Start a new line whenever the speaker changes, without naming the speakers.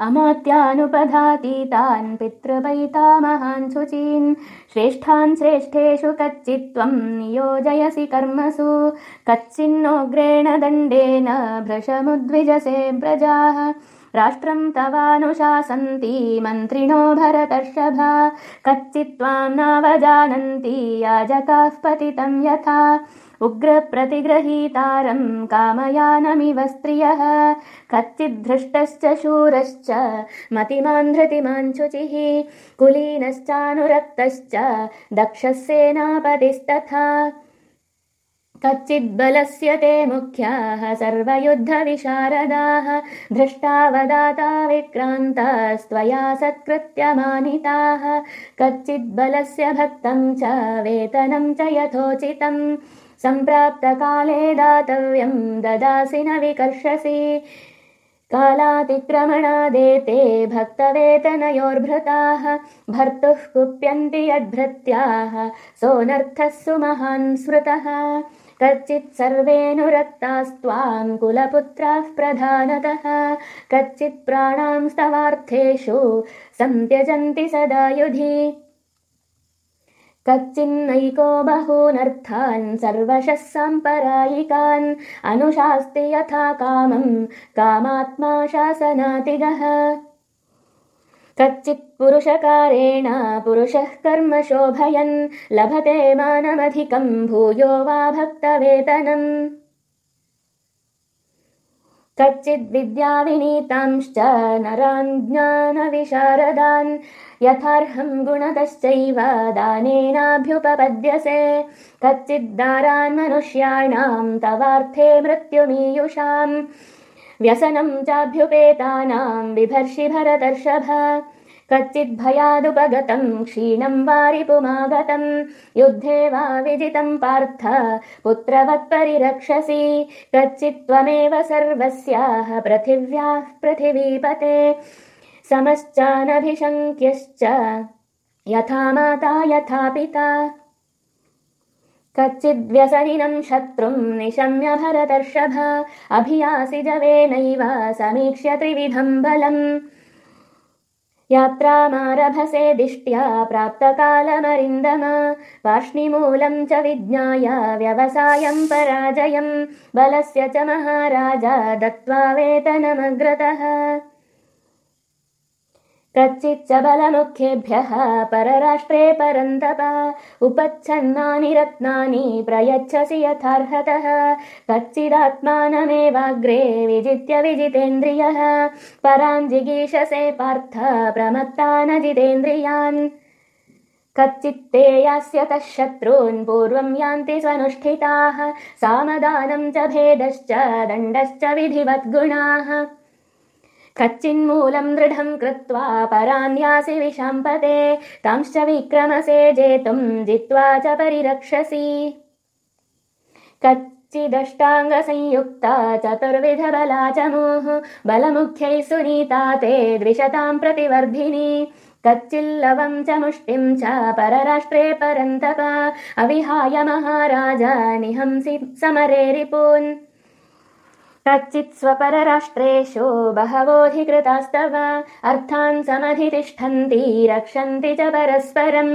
अमात्यानुपधातीतान् पितृवैतामहान् शुचीन्। श्रेष्ठान् श्रेष्ठेषु कच्चित्त्वम् नियोजयसि कर्मसु। कच्चिन्नोग्रेण दण्डेन भृशमुद्विजसे प्रजाः। राष्ट्रम् तवानुशासन्ति मन्त्रिणो भरतर्षभा। कच्चित्त्वाम् नावजानन्ति याजकाः पतितम् यथा उग्रप्रतिग्रहीतारम् कामयानमिव स्त्रियः कच्चिद्धृष्टश्च शूरश्च मतिमान् धृतिमान् शुचिः कुलीनश्चानुरक्तश्च दक्षः सेनापतिस्तथा कच्चिद्बलस्य ते मुख्याः सर्वयुद्धविशारदाः धृष्टावदाता विक्रान्तास्त्वया सत्कृत्यमानिताः। कच्चिद्बलस्य भक्तम् च वेतनम् च यथोचितम् सम्प्राप्तकाले दातव्यम् ददासि न विकर्षसि। कालातिक्रमणादेते भक्तवेतनयोर्भृताः भर्तुः कुप्यन्ति यद्भृत्याः सोऽनर्थः सुमहान् स्मृतः। कच्चित् सर्वेऽनुरक्तास्त्वाम् कुलपुत्राः प्रधानतः। कच्चित् प्राणां स्तवार्थेषु सम्त्यजन्ति सदा कच्चिन्नैको बहूनर्थान् सर्वशः साम्परायिकान् अनुशास्ति यथा कामम् कामात्मा शासनातिगः। कच्चित् पुरुषकारेण पुरुषः कर्म शोभयन्। लभते मानमधिकम् भूयो वा भक्तवेतनम् कच्चिद्विद्याविनीतांश्च नरान् ज्ञानविशारदान् यथार्हम् गुणतश्चैव दानेनाभ्युपपद्यसे। कच्चिद्दारान् मनुष्याणाम् तवार्थे मृत्युमीयुषाम्। व्यसनम् चाभ्युपेतानाम् बिभर्षि भरतर्षभ कच्चिद्भयादुपगतम् क्षीणम् वारिपुमागतम् युद्धे वा विजितम् पार्थ पुत्रवत्परिरक्षसि। कच्चित्त्वमेव सर्वस्याः पृथिव्याः पृथिवीपते। समश्चानभिशङ्क्यश्च यथा माता यथा पिता। कच्चिद्व्यसनिनम् शत्रुम् निशम्य भरतर्षभ अभियासि जवेनैव समीक्ष्य त्रिविधम् बलम् यात्रामारभसे दिष्ट्या प्राप्तकालमरिन्दम। वार्ष्णिमूलम् च विज्ञाय व्यवसायम् पराजयम् बलस्य च महाराजा दत्त्वा वेतनमग्रतः कच्चिच्च बलमुख्येभ्यः परराष्ट्रे परन्तप उपच्छन्नानि रत्नानि प्रयच्छसि यथार्हतः। कच्चिदात्मानमेवाग्रे विजित्य विजितेन्द्रियः। परान् जिगीषसे पार्थ प्रमत्तान जितेन्द्रियान् कच्चित्ते यास्यतः शत्रून् पूर्वम् यान्ति स्वनुष्ठिताः। सामदानम् च भेदश्च दण्डश्च विधिवद्गुणाः कच्चिन्मूलम् दृढम् कृत्वा परान्यासि विशाम्पते तांश्च विक्रमसे जेतुम् जित्वा च परिरक्षसि। कच्चिदष्टाङ्गसंयुक्ता चतुर्विधबला मोः बलमुख्यैः सुनीता ते द्विषताम् प्रतिवर्धिनी। कच्चिल्लवम् च मुष्टिम् च परराष्ट्रे परन्तप अविहाय महाराजा निहंसि समरे रिपून् कच्चित् स्वपरराष्ट्रेषु बहवोऽधिकृतास्तव अर्थान् समधितिष्ठन्ति रक्षन्ति च परस्परम्